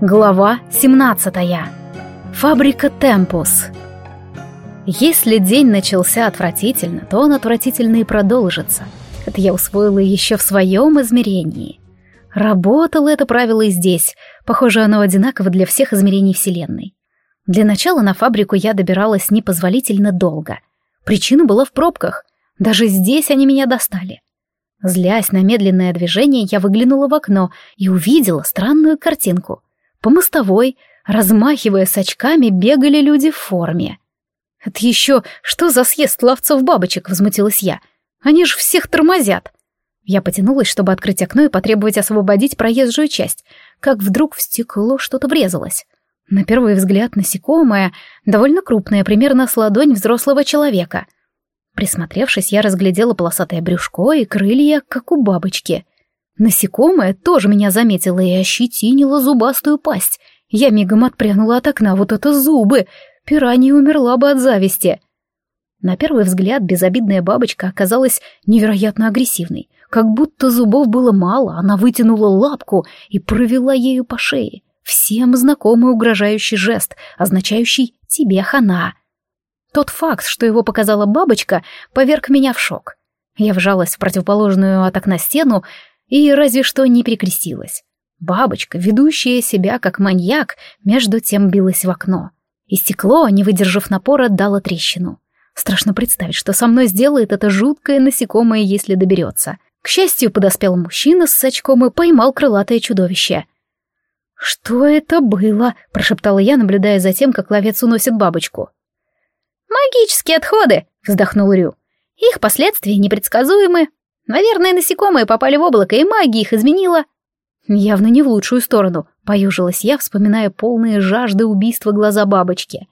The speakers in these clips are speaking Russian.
Глава 17. Фабрика Темпус. Если день начался отвратительно, то он отвратительно и продолжится. Это я усвоила еще в своем измерении. Работало это правило и здесь. Похоже, оно одинаково для всех измерений Вселенной. Для начала на фабрику я добиралась непозволительно долго. Причина была в пробках. Даже здесь они меня достали. Злясь на медленное движение, я выглянула в окно и увидела странную картинку. По мостовой, размахивая с очками, бегали люди в форме. «Это еще что за съезд ловцов бабочек?» — возмутилась я. «Они же всех тормозят!» Я потянулась, чтобы открыть окно и потребовать освободить проезжую часть, как вдруг в стекло что-то врезалось. На первый взгляд насекомое, довольно крупное, примерно с ладонь взрослого человека — Присмотревшись, я разглядела полосатое брюшко и крылья, как у бабочки. Насекомое тоже меня заметило и ощетинило зубастую пасть. Я мигом отпрянула от окна, вот это зубы! Пиранья умерла бы от зависти. На первый взгляд безобидная бабочка оказалась невероятно агрессивной. Как будто зубов было мало, она вытянула лапку и провела ею по шее. Всем знакомый угрожающий жест, означающий «тебе хана». Тот факт, что его показала бабочка, поверг меня в шок. Я вжалась в противоположную от окна стену и разве что не перекрестилась. Бабочка, ведущая себя как маньяк, между тем билась в окно. И стекло, не выдержав напора, дало трещину. Страшно представить, что со мной сделает это жуткое насекомое, если доберется. К счастью, подоспел мужчина с очком и поймал крылатое чудовище. «Что это было?» — прошептала я, наблюдая за тем, как ловец уносит бабочку. «Магические отходы!» — вздохнул Рю. «Их последствия непредсказуемы. Наверное, насекомые попали в облако, и магия их изменила». Явно не в лучшую сторону, поюжилась я, вспоминая полные жажды убийства глаза бабочки.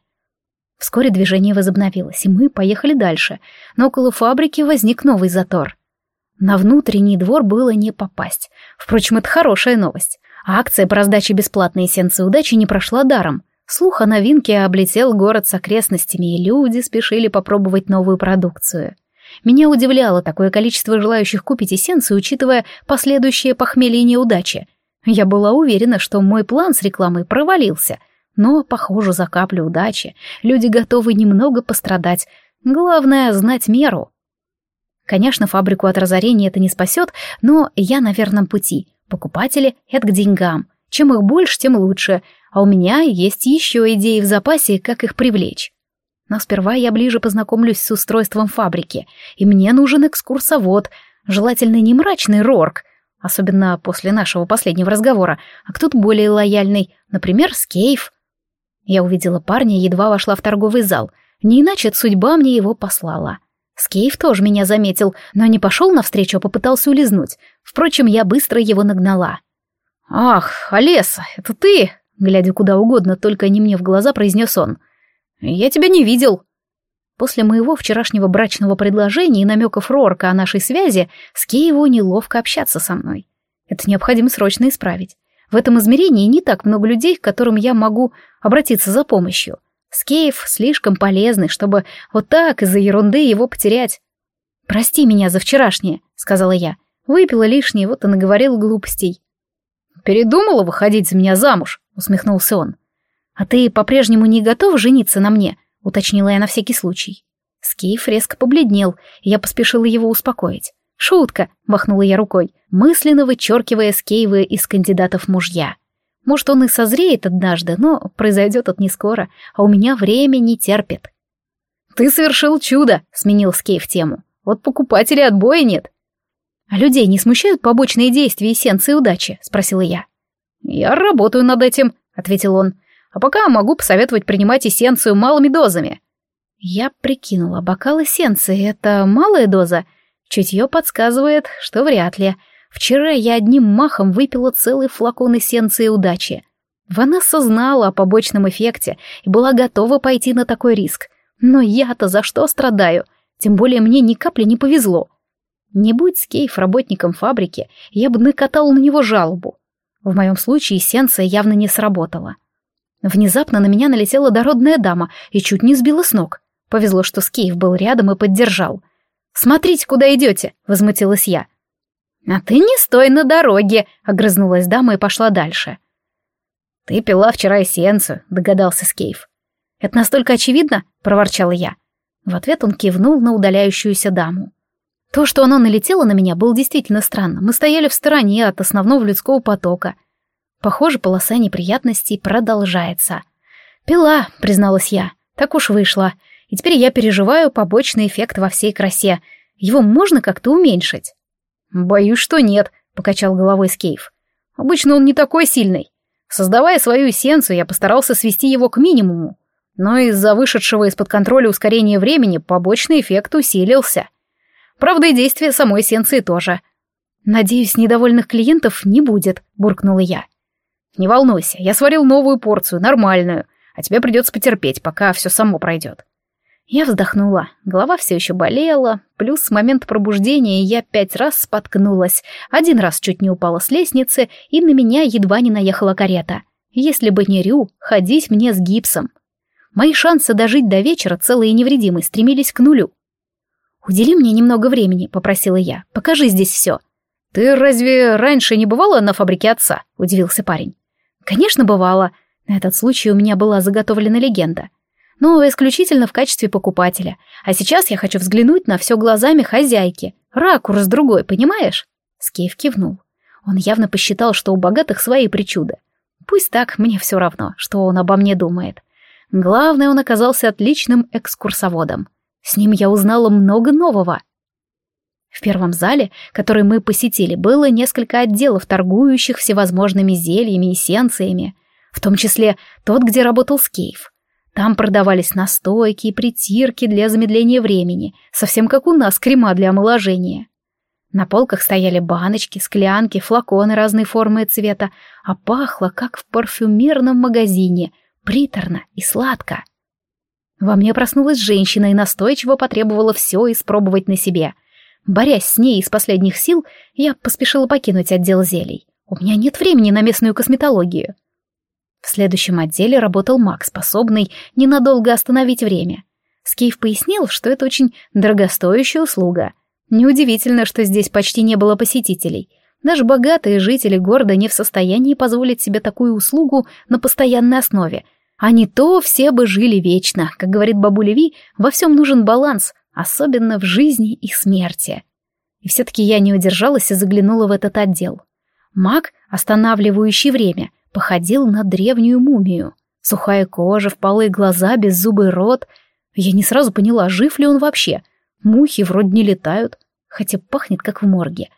Вскоре движение возобновилось, и мы поехали дальше, но около фабрики возник новый затор. На внутренний двор было не попасть. Впрочем, это хорошая новость. Акция по раздаче бесплатной эссенции удачи не прошла даром. Слух о новинке облетел город с окрестностями, и люди спешили попробовать новую продукцию. Меня удивляло такое количество желающих купить эссенцию, учитывая последующее похмелье неудачи. Я была уверена, что мой план с рекламой провалился, но, похоже, за каплю удачи люди готовы немного пострадать. Главное — знать меру. Конечно, фабрику от разорения это не спасет, но я на верном пути. Покупатели — это к деньгам. Чем их больше, тем лучше — а у меня есть еще идеи в запасе, как их привлечь. Но сперва я ближе познакомлюсь с устройством фабрики, и мне нужен экскурсовод, желательно не мрачный Рорк, особенно после нашего последнего разговора, а кто-то более лояльный, например, Скейф. Я увидела парня, едва вошла в торговый зал, не иначе судьба мне его послала. Скейф тоже меня заметил, но не пошел навстречу, а попытался улизнуть. Впрочем, я быстро его нагнала. «Ах, Олеса, это ты?» Глядя куда угодно, только не мне в глаза, произнес он. «Я тебя не видел». После моего вчерашнего брачного предложения и намеков Рорка о нашей связи, с Киеву неловко общаться со мной. Это необходимо срочно исправить. В этом измерении не так много людей, к которым я могу обратиться за помощью. Скеев слишком полезный, чтобы вот так из-за ерунды его потерять. «Прости меня за вчерашнее», — сказала я. Выпила лишнее, вот и наговорил глупостей. «Передумала выходить за меня замуж?» — усмехнулся он. «А ты по-прежнему не готов жениться на мне?» — уточнила я на всякий случай. Скейф резко побледнел, и я поспешила его успокоить. «Шутка!» — махнула я рукой, мысленно вычеркивая Скейвы из кандидатов мужья. Может, он и созреет однажды, но произойдет это не скоро, а у меня время не терпит. «Ты совершил чудо!» — сменил Скейф тему. «Вот покупателей отбоя нет. «А людей не смущают побочные действия эссенции удачи?» — спросила я. «Я работаю над этим», — ответил он. «А пока могу посоветовать принимать эссенцию малыми дозами». Я прикинула, бокал эссенции — это малая доза? Чутье подсказывает, что вряд ли. Вчера я одним махом выпила целый флакон эссенции удачи. Ванесса знала о побочном эффекте и была готова пойти на такой риск. Но я-то за что страдаю? Тем более мне ни капли не повезло. Не будь Скейф работником фабрики, я бы накатал на него жалобу. В моем случае эссенция явно не сработала. Внезапно на меня налетела дородная дама и чуть не сбила с ног. Повезло, что Скейф был рядом и поддержал. «Смотрите, куда идете!» — возмутилась я. «А ты не стой на дороге!» — огрызнулась дама и пошла дальше. «Ты пила вчера эссенцию», — догадался Скейф. «Это настолько очевидно?» — проворчала я. В ответ он кивнул на удаляющуюся даму. То, что оно налетело на меня, было действительно странно. Мы стояли в стороне от основного людского потока. Похоже, полоса неприятностей продолжается. «Пила», — призналась я. «Так уж вышло. И теперь я переживаю побочный эффект во всей красе. Его можно как-то уменьшить?» «Боюсь, что нет», — покачал головой Скейф. «Обычно он не такой сильный. Создавая свою эссенцию, я постарался свести его к минимуму. Но из-за вышедшего из-под контроля ускорения времени побочный эффект усилился. Правда, и действие самой эссенции тоже. «Надеюсь, недовольных клиентов не будет», — буркнула я. «Не волнуйся, я сварил новую порцию, нормальную, а тебе придется потерпеть, пока все само пройдет». Я вздохнула, голова все еще болела, плюс с момента пробуждения я пять раз споткнулась, один раз чуть не упала с лестницы, и на меня едва не наехала карета. Если бы не Рю, ходить мне с гипсом. Мои шансы дожить до вечера целые и невредимые стремились к нулю. «Удели мне немного времени», — попросила я. «Покажи здесь все». «Ты разве раньше не бывала на фабрике отца?» — удивился парень. «Конечно, бывала. На этот случай у меня была заготовлена легенда. Но исключительно в качестве покупателя. А сейчас я хочу взглянуть на все глазами хозяйки. Ракурс другой, понимаешь?» Скейф кивнул. Он явно посчитал, что у богатых свои причуды. Пусть так, мне все равно, что он обо мне думает. Главное, он оказался отличным экскурсоводом. С ним я узнала много нового. В первом зале, который мы посетили, было несколько отделов, торгующих всевозможными зельями и эссенциями, в том числе тот, где работал Скейф. Там продавались настойки и притирки для замедления времени, совсем как у нас крема для омоложения. На полках стояли баночки, склянки, флаконы разной формы и цвета, а пахло, как в парфюмерном магазине, приторно и сладко. Во мне проснулась женщина и настойчиво потребовала все испробовать на себе. Борясь с ней из последних сил, я поспешила покинуть отдел зелий. У меня нет времени на местную косметологию. В следующем отделе работал маг, способный ненадолго остановить время. Скейф пояснил, что это очень дорогостоящая услуга. Неудивительно, что здесь почти не было посетителей. Даже богатые жители города не в состоянии позволить себе такую услугу на постоянной основе — а не то все бы жили вечно. Как говорит бабуля Ви, во всем нужен баланс, особенно в жизни и смерти. И все-таки я не удержалась и заглянула в этот отдел. Маг, останавливающий время, походил на древнюю мумию. Сухая кожа, впалые глаза, беззубый рот. Я не сразу поняла, жив ли он вообще. Мухи вроде не летают, хотя пахнет как в морге.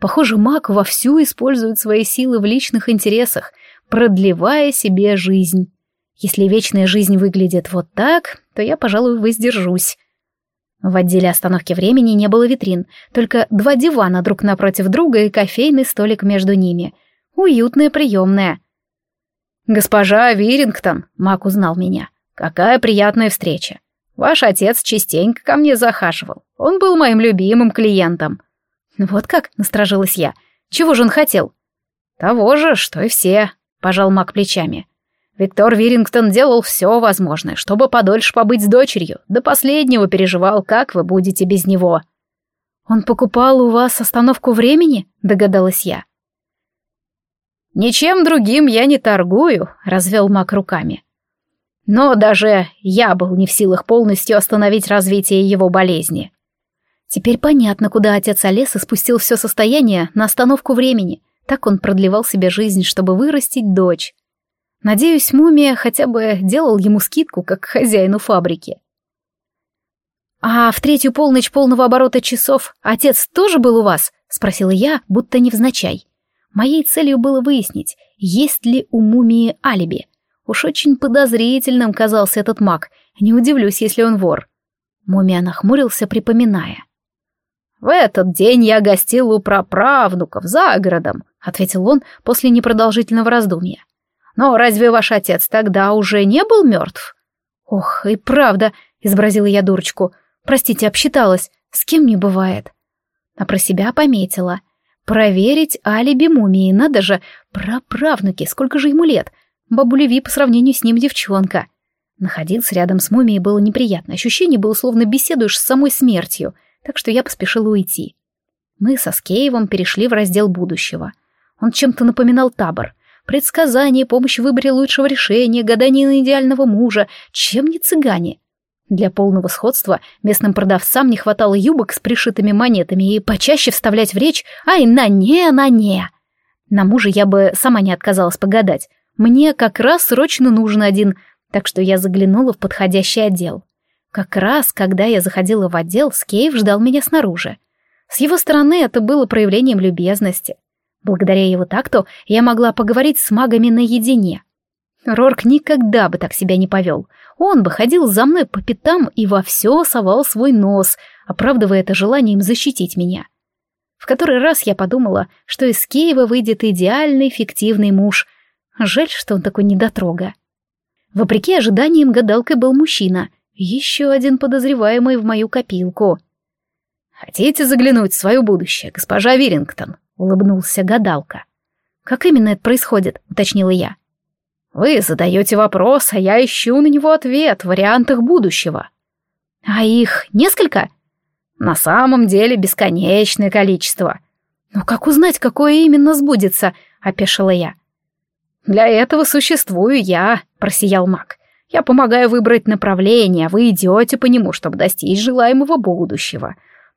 Похоже, маг вовсю использует свои силы в личных интересах, продлевая себе жизнь. Если вечная жизнь выглядит вот так, то я, пожалуй, воздержусь. В отделе остановки времени не было витрин, только два дивана друг напротив друга и кофейный столик между ними. Уютная приемная. «Госпожа Вирингтон», — Мак узнал меня, — «какая приятная встреча. Ваш отец частенько ко мне захаживал. Он был моим любимым клиентом». «Вот как?» — насторожилась я. «Чего же он хотел?» «Того же, что и все», — пожал Мак плечами. Виктор Вирингтон делал все возможное, чтобы подольше побыть с дочерью, до последнего переживал, как вы будете без него. «Он покупал у вас остановку времени?» — догадалась я. «Ничем другим я не торгую», — развел Мак руками. Но даже я был не в силах полностью остановить развитие его болезни. Теперь понятно, куда отец Олеса спустил все состояние на остановку времени. Так он продлевал себе жизнь, чтобы вырастить дочь. Надеюсь, мумия хотя бы делал ему скидку, как хозяину фабрики. «А в третью полночь полного оборота часов отец тоже был у вас?» — спросила я, будто невзначай. Моей целью было выяснить, есть ли у мумии алиби. Уж очень подозрительным казался этот маг, не удивлюсь, если он вор. Мумия нахмурился, припоминая. «В этот день я гостил у праправнуков за городом», — ответил он после непродолжительного раздумья. Но разве ваш отец тогда уже не был мертв? Ох, и правда, изобразила я дурочку. Простите, обсчиталась. С кем не бывает. А про себя пометила. Проверить алиби мумии, надо же, праправнуки, сколько же ему лет. Бабуля Ви по сравнению с ним девчонка. Находиться рядом с мумией было неприятно. Ощущение было, словно беседуешь с самой смертью, так что я поспешила уйти. Мы со Скеевым перешли в раздел будущего. Он чем-то напоминал табор — предсказания, помощь в выборе лучшего решения, гадание на идеального мужа. Чем не цыгане? Для полного сходства местным продавцам не хватало юбок с пришитыми монетами и почаще вставлять в речь «Ай, на не, на не!». На мужа я бы сама не отказалась погадать. Мне как раз срочно нужен один, так что я заглянула в подходящий отдел. Как раз, когда я заходила в отдел, Скейв ждал меня снаружи. С его стороны это было проявлением любезности. Благодаря его такту я могла поговорить с магами наедине. Рорк никогда бы так себя не повел. Он бы ходил за мной по пятам и во все совал свой нос, оправдывая это желанием защитить меня. В который раз я подумала, что из Киева выйдет идеальный фиктивный муж. Жаль, что он такой недотрога. Вопреки ожиданиям гадалкой был мужчина, еще один подозреваемый в мою копилку. «Хотите заглянуть в свое будущее, госпожа Вирингтон?» — улыбнулся гадалка. «Как именно это происходит?» — уточнила я. Вы задаете вопрос, а я ищу на него ответ в вариантах будущего. А их несколько? На самом деле бесконечное количество. Но как узнать, какое именно сбудется, опешила я. Для этого существую я, просиял маг. Я помогаю выбрать направление, а вы идете по нему, чтобы достичь желаемого будущего.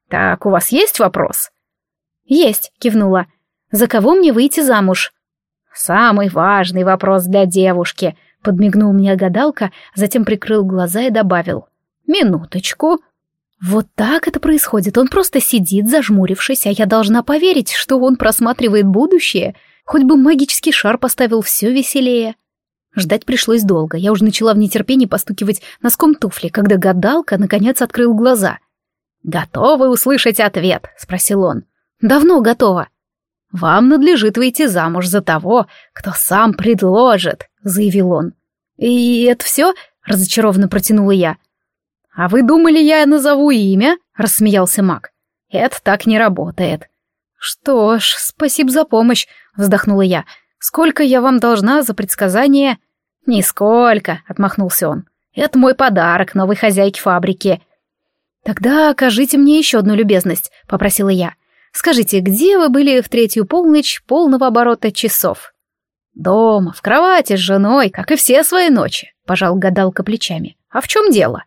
Так, у вас есть вопрос? Есть, кивнула. За кого мне выйти замуж? «Самый важный вопрос для девушки», — подмигнул мне гадалка, затем прикрыл глаза и добавил. «Минуточку». Вот так это происходит. Он просто сидит, зажмурившись, а я должна поверить, что он просматривает будущее. Хоть бы магический шар поставил все веселее. Ждать пришлось долго. Я уже начала в нетерпении постукивать носком туфли, когда гадалка наконец открыл глаза. «Готовы услышать ответ?» — спросил он. «Давно готова», «Вам надлежит выйти замуж за того, кто сам предложит», — заявил он. «И это все?» — разочарованно протянула я. «А вы думали, я назову имя?» — рассмеялся маг. «Это так не работает». «Что ж, спасибо за помощь», — вздохнула я. «Сколько я вам должна за предсказание?» «Нисколько», — отмахнулся он. «Это мой подарок новой хозяйке фабрики». «Тогда окажите мне еще одну любезность», — попросила я. Скажите, где вы были в третью полночь полного оборота часов? Дома, в кровати с женой, как и все свои ночи, пожал гадалка плечами. А в чем дело?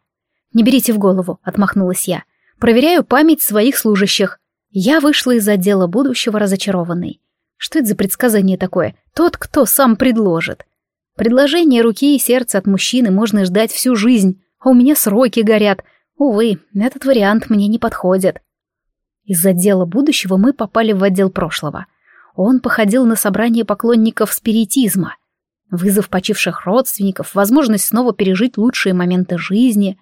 Не берите в голову, отмахнулась я. Проверяю память своих служащих. Я вышла из отдела будущего разочарованной. Что это за предсказание такое? Тот, кто сам предложит. Предложение руки и сердца от мужчины можно ждать всю жизнь, а у меня сроки горят. Увы, этот вариант мне не подходит. Из отдела будущего мы попали в отдел прошлого. Он походил на собрание поклонников спиритизма. Вызов почивших родственников, возможность снова пережить лучшие моменты жизни.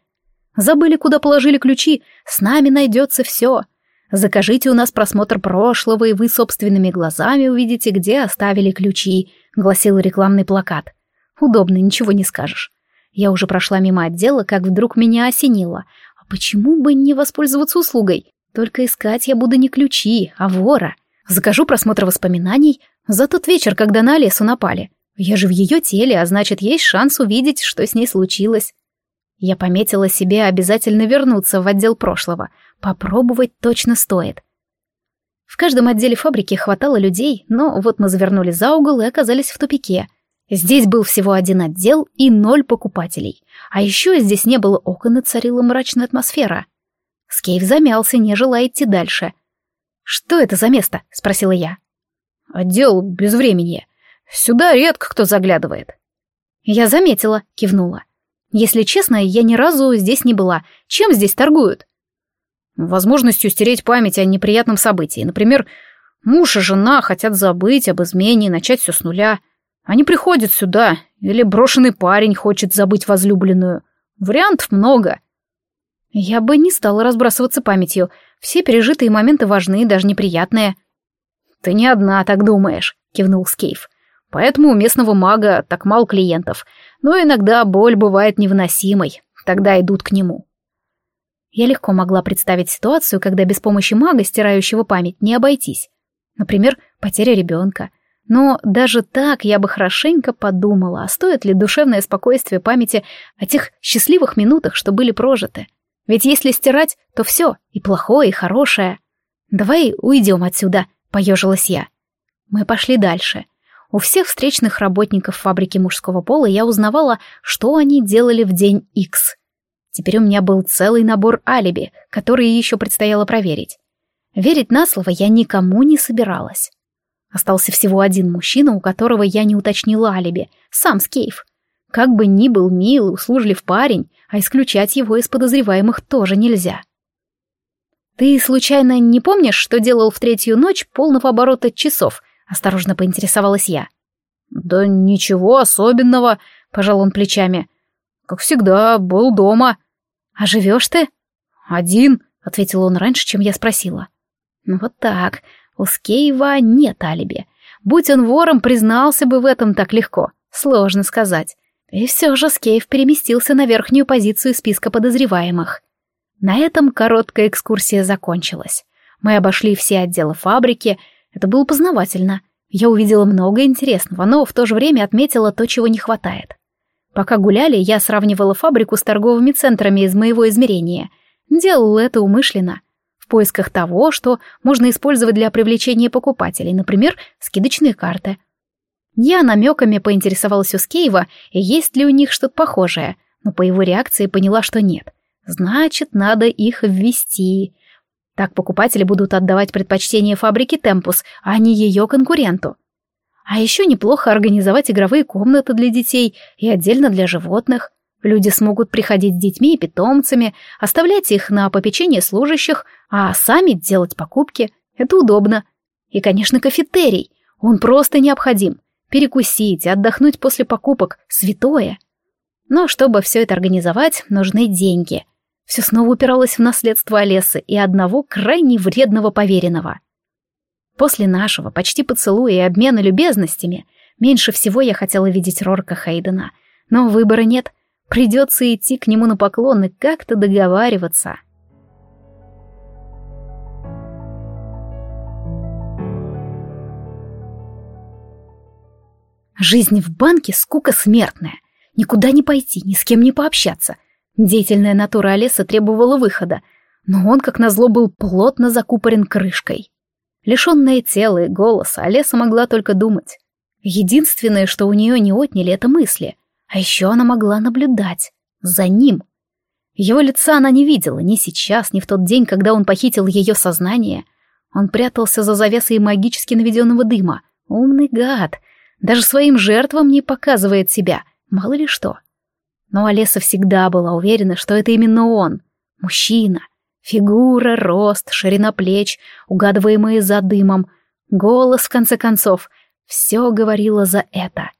Забыли, куда положили ключи, с нами найдется все. Закажите у нас просмотр прошлого, и вы собственными глазами увидите, где оставили ключи, гласил рекламный плакат. Удобно, ничего не скажешь. Я уже прошла мимо отдела, как вдруг меня осенило. А почему бы не воспользоваться услугой? Только искать я буду не ключи, а вора. Закажу просмотр воспоминаний за тот вечер, когда на Олесу напали. Я же в ее теле, а значит, есть шанс увидеть, что с ней случилось. Я пометила себе обязательно вернуться в отдел прошлого. Попробовать точно стоит. В каждом отделе фабрики хватало людей, но вот мы завернули за угол и оказались в тупике. Здесь был всего один отдел и ноль покупателей. А еще здесь не было окон и царила мрачная атмосфера. Скейв замялся, не желая идти дальше. «Что это за место?» — спросила я. «Отдел без времени. Сюда редко кто заглядывает». «Я заметила», — кивнула. «Если честно, я ни разу здесь не была. Чем здесь торгуют?» «Возможностью стереть память о неприятном событии. Например, муж и жена хотят забыть об измене и начать все с нуля. Они приходят сюда, или брошенный парень хочет забыть возлюбленную. Вариантов много». Я бы не стала разбрасываться памятью. Все пережитые моменты важны, даже неприятные. «Ты не одна так думаешь», — кивнул Скейф. «Поэтому у местного мага так мало клиентов. Но иногда боль бывает невыносимой. Тогда идут к нему». Я легко могла представить ситуацию, когда без помощи мага, стирающего память, не обойтись. Например, потеря ребенка. Но даже так я бы хорошенько подумала, а стоит ли душевное спокойствие памяти о тех счастливых минутах, что были прожиты. Ведь если стирать, то все, и плохое, и хорошее. Давай уйдем отсюда, поежилась я. Мы пошли дальше. У всех встречных работников фабрики мужского пола я узнавала, что они делали в день X. Теперь у меня был целый набор алиби, которые еще предстояло проверить. Верить на слово я никому не собиралась. Остался всего один мужчина, у которого я не уточнила алиби, сам Скейф. Как бы ни был мил, услужлив парень, а исключать его из подозреваемых тоже нельзя. «Ты случайно не помнишь, что делал в третью ночь полного оборота часов?» — осторожно поинтересовалась я. «Да ничего особенного», — пожал он плечами. «Как всегда, был дома». «А живешь ты?» «Один», — ответил он раньше, чем я спросила. «Ну вот так. У Скеева нет алиби. Будь он вором, признался бы в этом так легко. Сложно сказать. И все же Скейв переместился на верхнюю позицию списка подозреваемых. На этом короткая экскурсия закончилась. Мы обошли все отделы фабрики. Это было познавательно. Я увидела много интересного, но в то же время отметила то, чего не хватает. Пока гуляли, я сравнивала фабрику с торговыми центрами из моего измерения. Делала это умышленно. В поисках того, что можно использовать для привлечения покупателей, например, скидочные карты — я намеками поинтересовалась у Скейва, есть ли у них что-то похожее, но по его реакции поняла, что нет. Значит, надо их ввести. Так покупатели будут отдавать предпочтение фабрике Темпус, а не ее конкуренту. А еще неплохо организовать игровые комнаты для детей и отдельно для животных. Люди смогут приходить с детьми и питомцами, оставлять их на попечение служащих, а сами делать покупки. Это удобно. И, конечно, кафетерий. Он просто необходим. Перекусить, отдохнуть после покупок — святое. Но чтобы все это организовать, нужны деньги. Все снова упиралось в наследство Олесы и одного крайне вредного поверенного. После нашего почти поцелуя и обмена любезностями меньше всего я хотела видеть Рорка Хейдена. Но выбора нет. Придется идти к нему на поклон и как-то договариваться. Жизнь в банке — скука смертная. Никуда не пойти, ни с кем не пообщаться. Деятельная натура Олеса требовала выхода, но он, как назло, был плотно закупорен крышкой. Лишенная тела и голоса, Олеса могла только думать. Единственное, что у нее не отняли, это мысли. А еще она могла наблюдать. За ним. Его лица она не видела ни сейчас, ни в тот день, когда он похитил ее сознание. Он прятался за завесой магически наведенного дыма. Умный гад. Даже своим жертвам не показывает себя, мало ли что. Но Олеса всегда была уверена, что это именно он, мужчина. Фигура, рост, ширина плеч, угадываемые за дымом, голос, в конце концов, все говорило за это.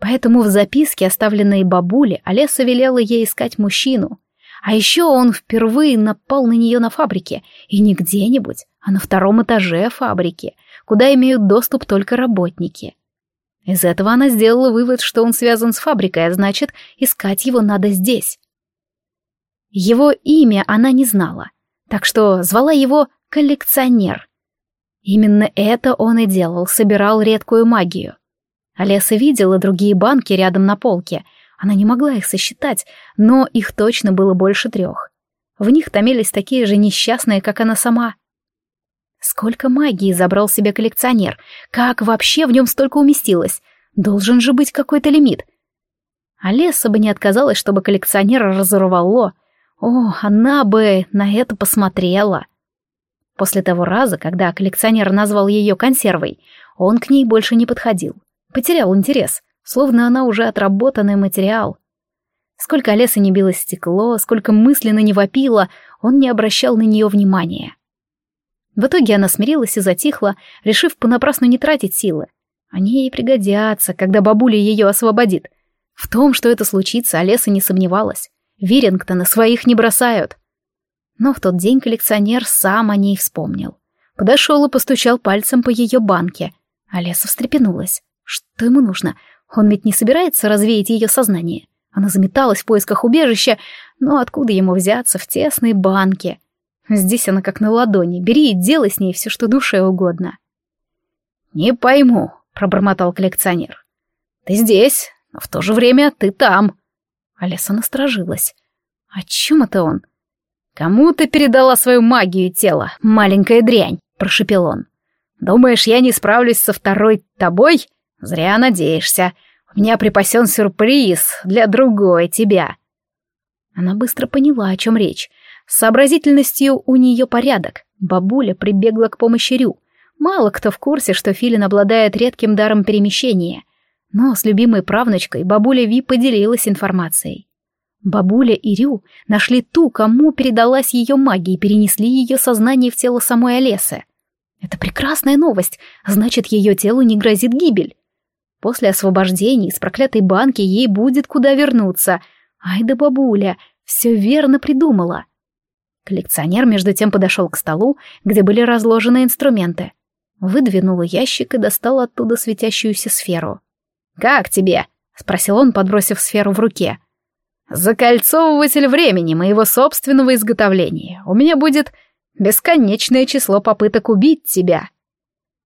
Поэтому в записке, оставленной бабуле, Олеса велела ей искать мужчину. А еще он впервые напал на нее на фабрике, и не где-нибудь, а на втором этаже фабрики, куда имеют доступ только работники. Из этого она сделала вывод, что он связан с фабрикой, а значит, искать его надо здесь. Его имя она не знала, так что звала его коллекционер. Именно это он и делал, собирал редкую магию. Олеса видела другие банки рядом на полке. Она не могла их сосчитать, но их точно было больше трех. В них томились такие же несчастные, как она сама — Сколько магии забрал себе коллекционер? Как вообще в нем столько уместилось? Должен же быть какой-то лимит. А Леса бы не отказалась, чтобы коллекционера разорвало. О, она бы на это посмотрела. После того раза, когда коллекционер назвал ее консервой, он к ней больше не подходил. Потерял интерес, словно она уже отработанный материал. Сколько Олеса не било стекло, сколько мысленно не вопила, он не обращал на нее внимания. В итоге она смирилась и затихла, решив понапрасну не тратить силы. Они ей пригодятся, когда бабуля ее освободит. В том, что это случится, Олеса не сомневалась. Вирингтона своих не бросают. Но в тот день коллекционер сам о ней вспомнил. Подошел и постучал пальцем по ее банке. Олеса встрепенулась. Что ему нужно? Он ведь не собирается развеять ее сознание. Она заметалась в поисках убежища, но откуда ему взяться в тесной банке? Здесь она как на ладони. Бери и делай с ней все, что душе угодно. «Не пойму», — пробормотал коллекционер. «Ты здесь, но в то же время ты там». Алиса насторожилась. «О чем это он?» «Кому ты передала свою магию тела, маленькая дрянь?» — прошепел он. «Думаешь, я не справлюсь со второй тобой? Зря надеешься. У меня припасен сюрприз для другой тебя. Она быстро поняла, о чем речь. С сообразительностью у нее порядок. Бабуля прибегла к помощи Рю. Мало кто в курсе, что Филин обладает редким даром перемещения. Но с любимой правнучкой бабуля Ви поделилась информацией. Бабуля и Рю нашли ту, кому передалась ее магия, и перенесли ее сознание в тело самой Олесы. Это прекрасная новость, значит, ее телу не грозит гибель. После освобождения из проклятой банки ей будет куда вернуться. Ай да бабуля, все верно придумала. Коллекционер между тем подошел к столу, где были разложены инструменты. Выдвинул ящик и достал оттуда светящуюся сферу. «Как тебе?» — спросил он, подбросив сферу в руке. «Закольцовыватель времени моего собственного изготовления. У меня будет бесконечное число попыток убить тебя».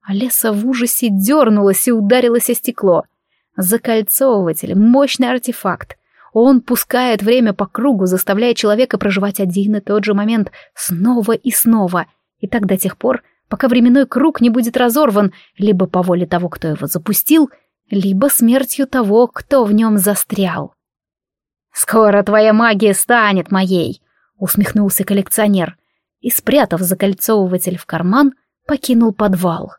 Олеса в ужасе дернулась и ударилась о стекло. Закольцовыватель — мощный артефакт. Он пускает время по кругу, заставляя человека проживать один и тот же момент снова и снова, и так до тех пор, пока временной круг не будет разорван либо по воле того, кто его запустил, либо смертью того, кто в нем застрял. «Скоро твоя магия станет моей», — усмехнулся коллекционер и, спрятав закольцовыватель в карман, покинул подвал.